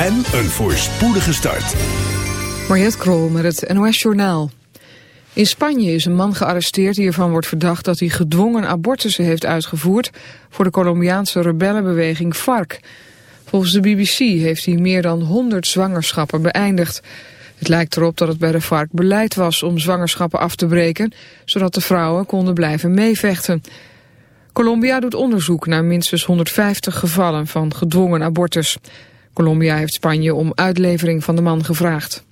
en een voorspoedige start. Mariette Krol met het NOS Journaal. In Spanje is een man gearresteerd die ervan wordt verdacht dat hij gedwongen abortussen heeft uitgevoerd voor de Colombiaanse rebellenbeweging FARC. Volgens de BBC heeft hij meer dan 100 zwangerschappen beëindigd. Het lijkt erop dat het bij de FARC beleid was om zwangerschappen af te breken, zodat de vrouwen konden blijven meevechten. Colombia doet onderzoek naar minstens 150 gevallen van gedwongen abortus. Colombia heeft Spanje om uitlevering van de man gevraagd.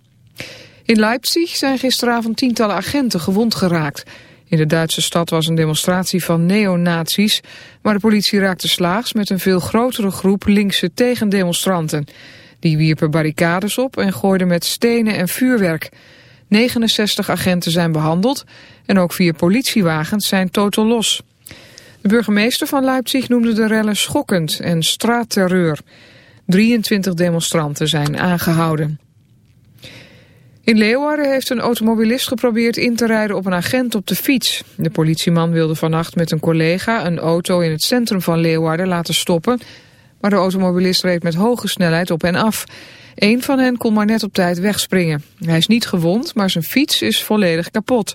In Leipzig zijn gisteravond tientallen agenten gewond geraakt. In de Duitse stad was een demonstratie van neonazies, maar de politie raakte slaags met een veel grotere groep linkse tegendemonstranten. Die wierpen barricades op en gooiden met stenen en vuurwerk. 69 agenten zijn behandeld en ook vier politiewagens zijn totaal los. De burgemeester van Leipzig noemde de rellen schokkend en straatterreur. 23 demonstranten zijn aangehouden. In Leeuwarden heeft een automobilist geprobeerd in te rijden op een agent op de fiets. De politieman wilde vannacht met een collega een auto in het centrum van Leeuwarden laten stoppen... maar de automobilist reed met hoge snelheid op en af. Eén van hen kon maar net op tijd wegspringen. Hij is niet gewond, maar zijn fiets is volledig kapot.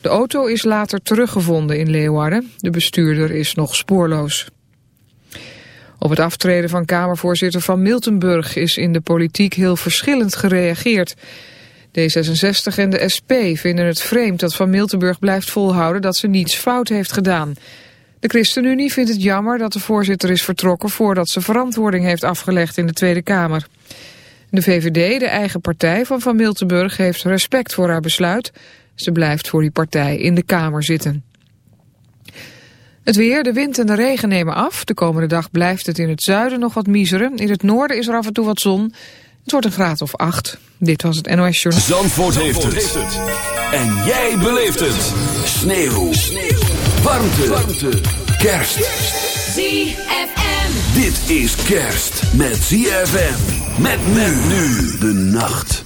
De auto is later teruggevonden in Leeuwarden. De bestuurder is nog spoorloos. Op het aftreden van Kamervoorzitter van Miltenburg is in de politiek heel verschillend gereageerd. D66 en de SP vinden het vreemd dat Van Miltenburg blijft volhouden dat ze niets fout heeft gedaan. De ChristenUnie vindt het jammer dat de voorzitter is vertrokken voordat ze verantwoording heeft afgelegd in de Tweede Kamer. De VVD, de eigen partij van Van Miltenburg, heeft respect voor haar besluit. Ze blijft voor die partij in de Kamer zitten. Het weer, de wind en de regen nemen af. De komende dag blijft het in het zuiden nog wat miseren. In het noorden is er af en toe wat zon. Het wordt een graad of acht. Dit was het NOS Journal. Zandvoort, heeft, het. En jij beleeft het. Sneeuw. Sneeuw. Warmte. Warmte. Kerst. ZFM. Dit is kerst met ZFM. Met men nu de nacht.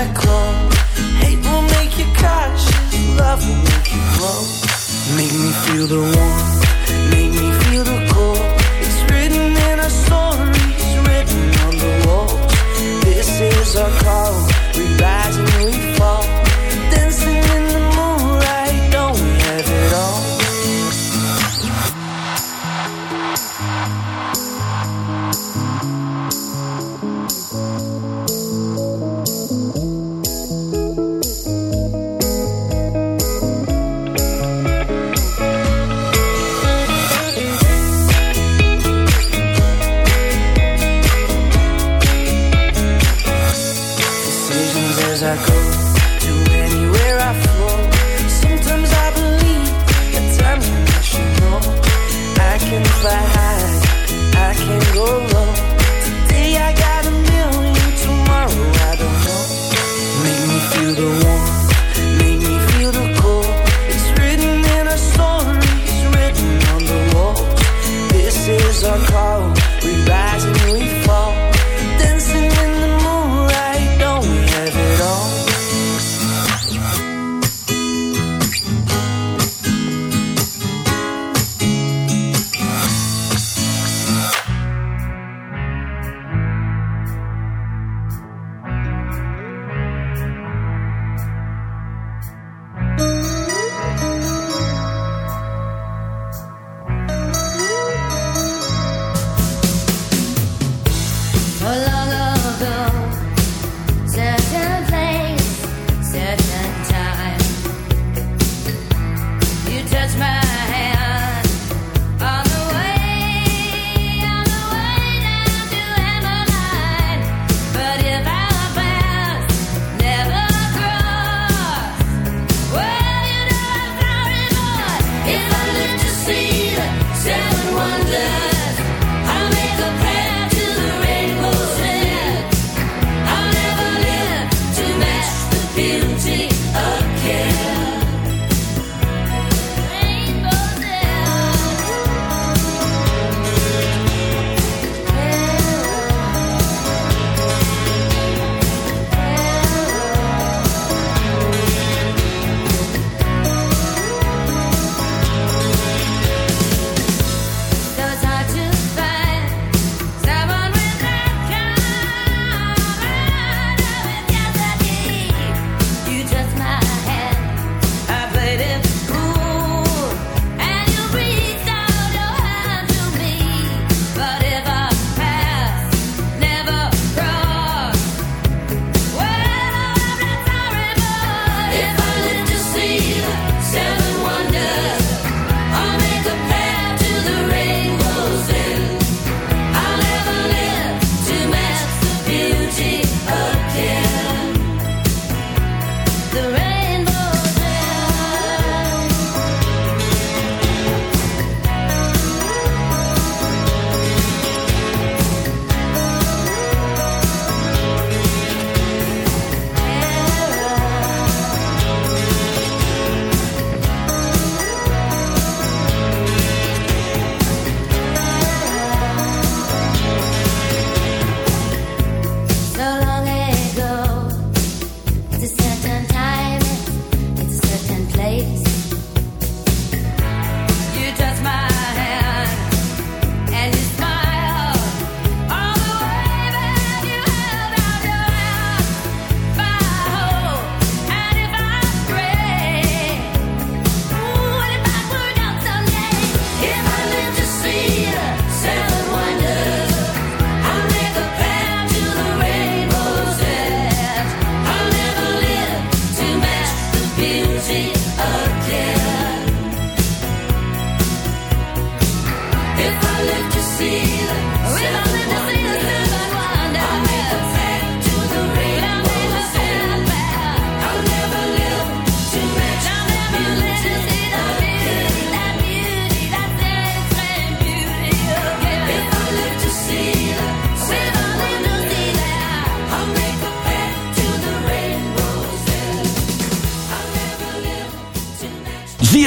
I. Hate will make you cautious, love will make you grow. Make me feel the warmth, make me feel the cold. It's written in our stories, written on the walls. This is our call,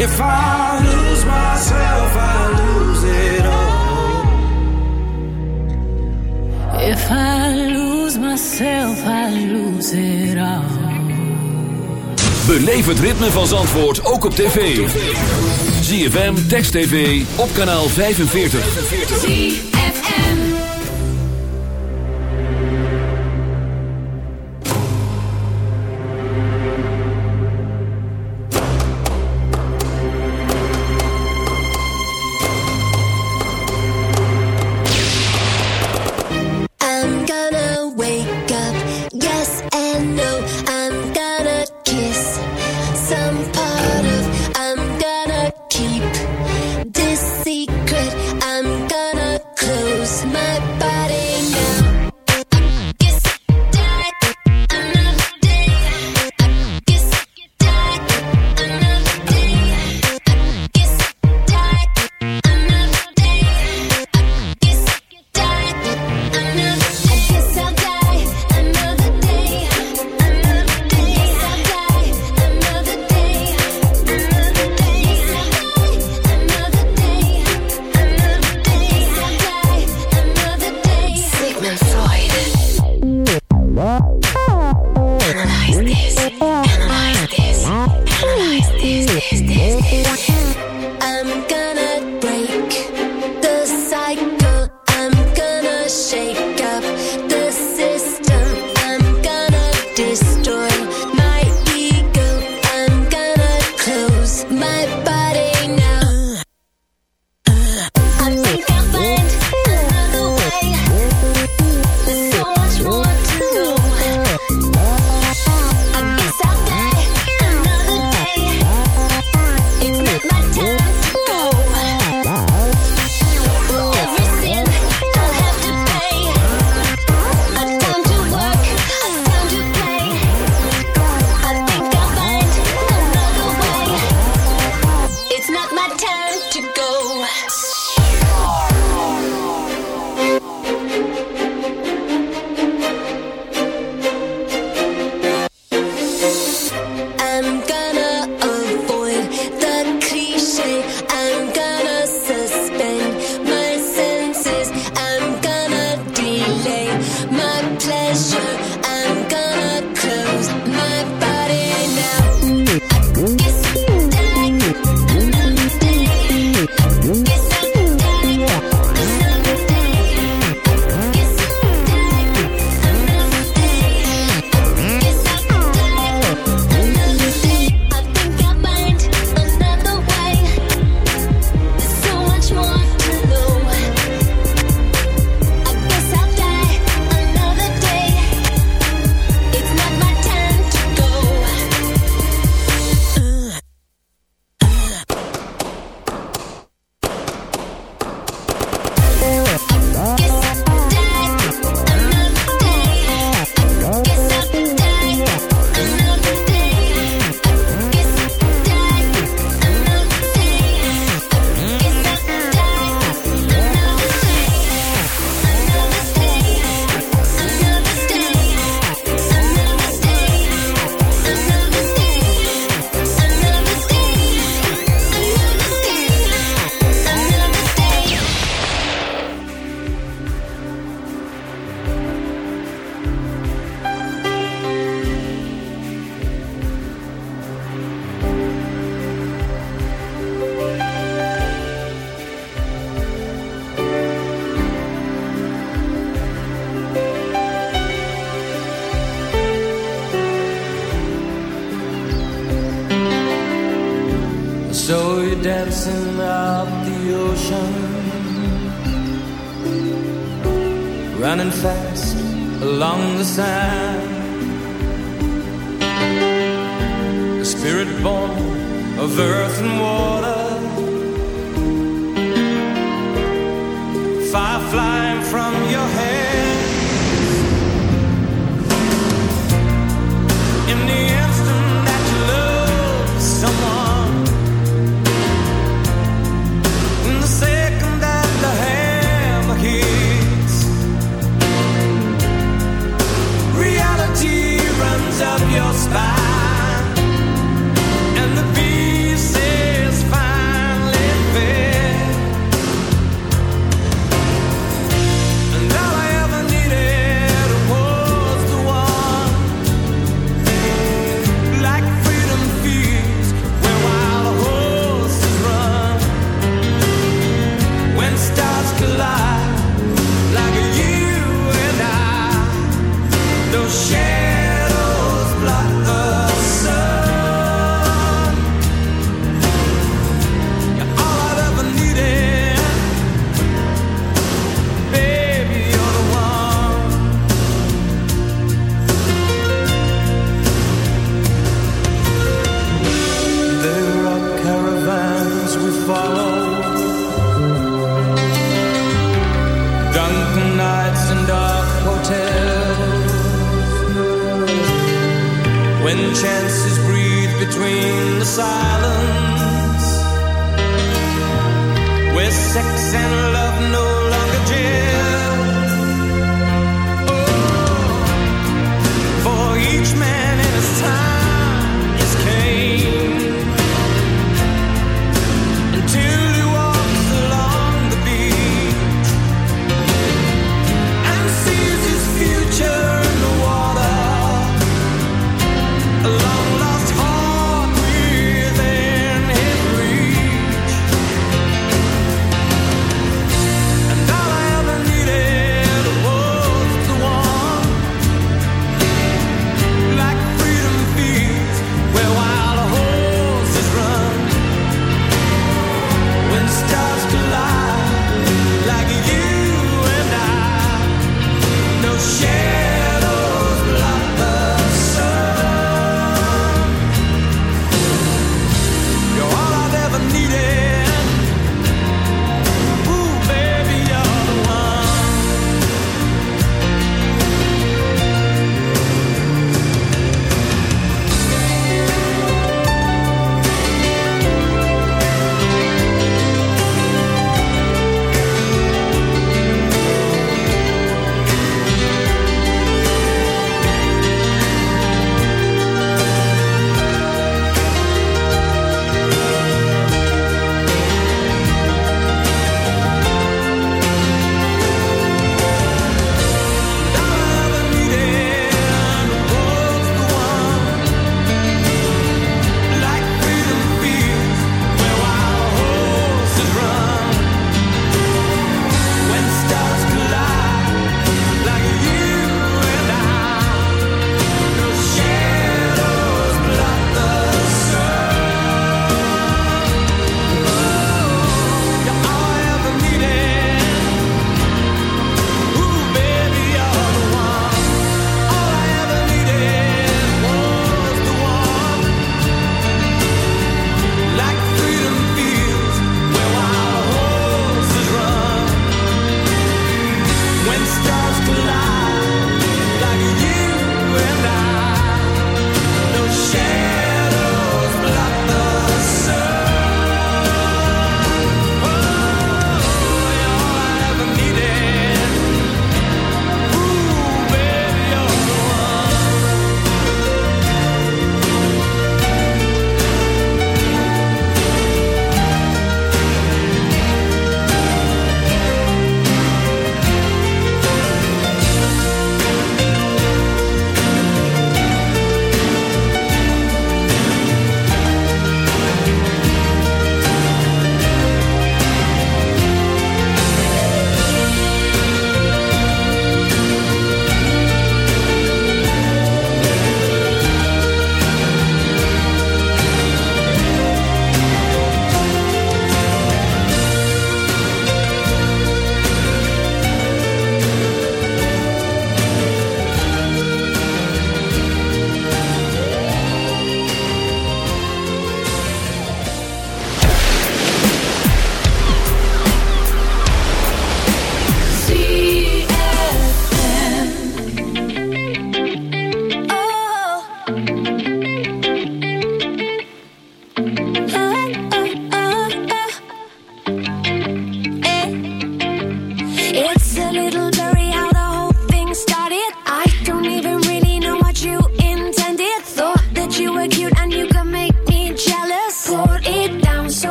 If I lose myself, I lose it all. If I lose myself, I lose it all. Beleef het ritme van Zandvoort ook op tv. ZFM, Text TV, op kanaal 45.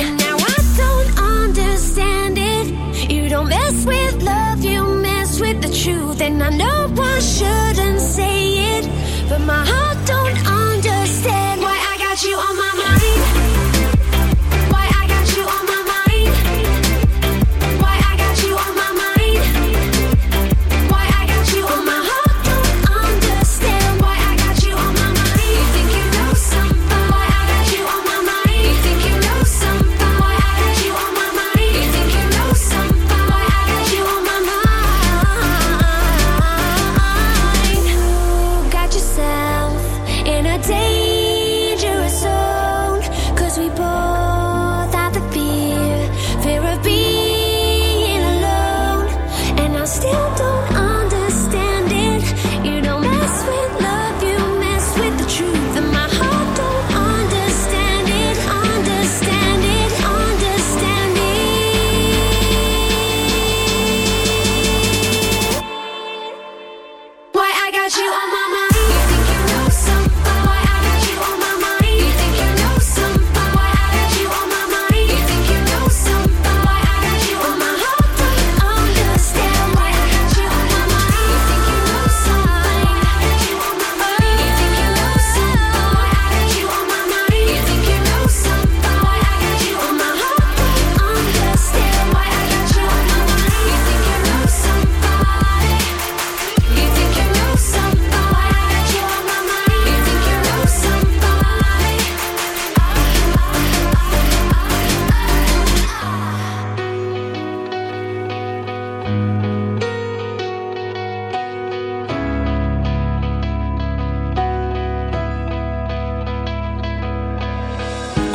And now I don't understand it. You don't mess with love, you mess with the truth, and I know I shouldn't say it, but my heart don't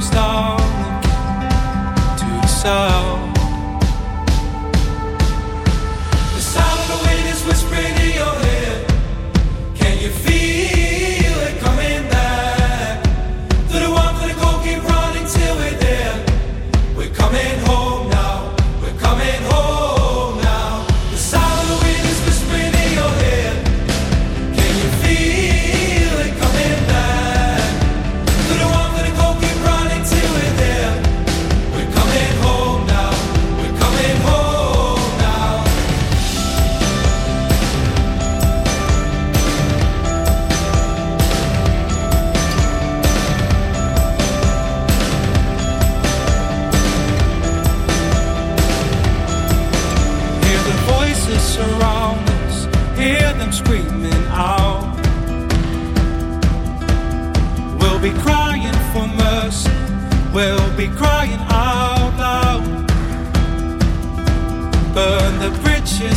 down again to the sound.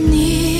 你。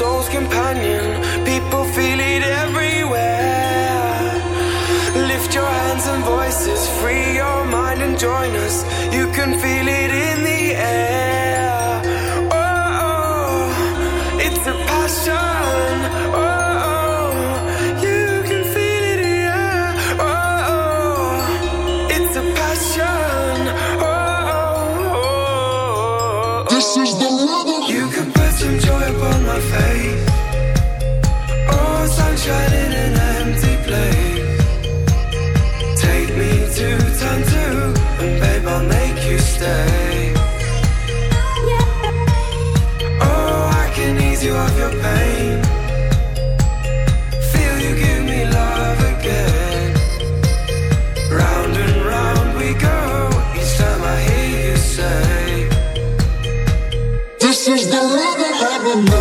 Soul's companion. This is the love of heaven.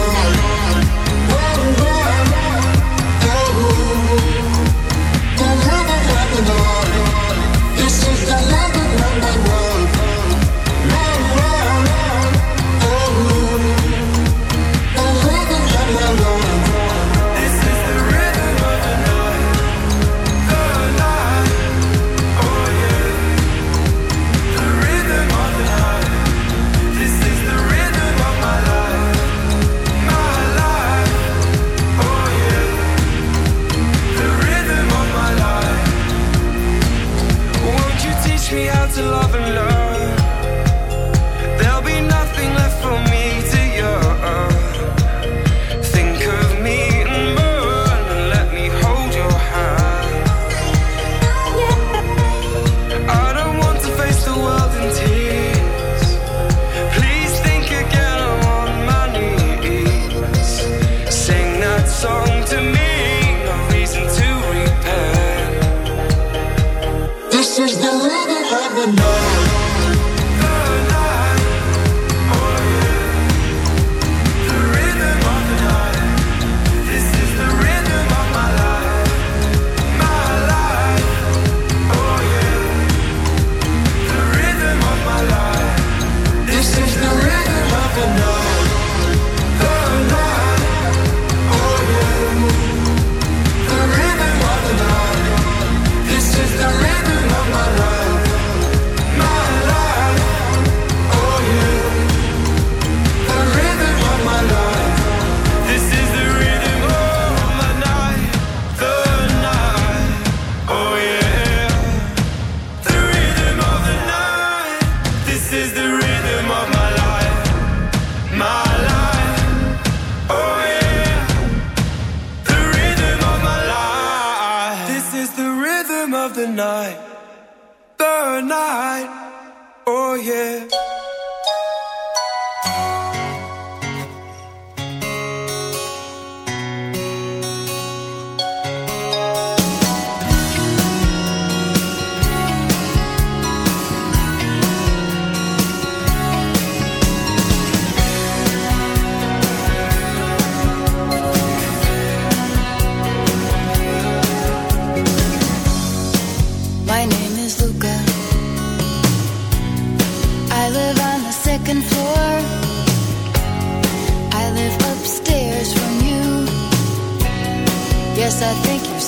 I think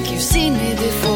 think you've seen me before.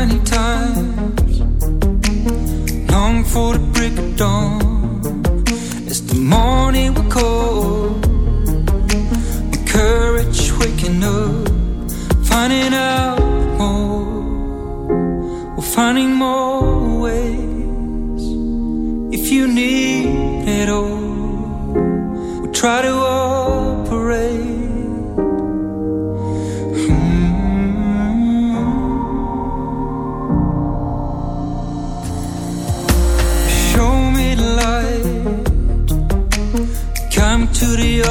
Many times. Long for the break of dawn. It's the morning we call. My courage waking up, finding out more. We're finding more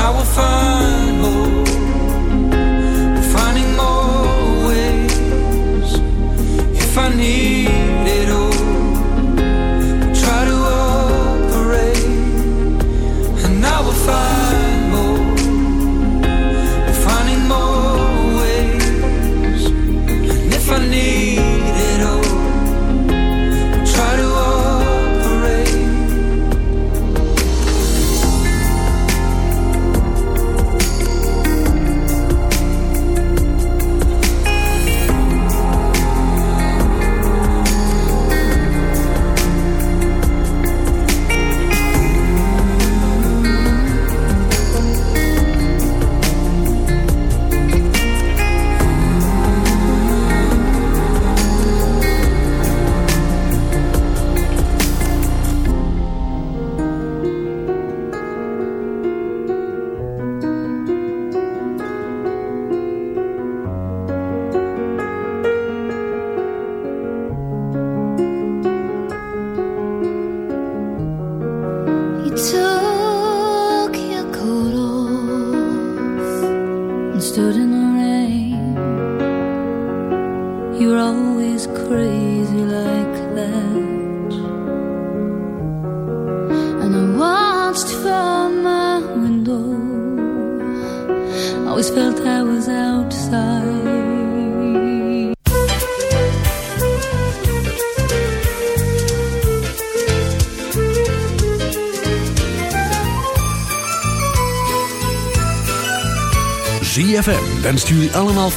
I will find en stuur allemaal...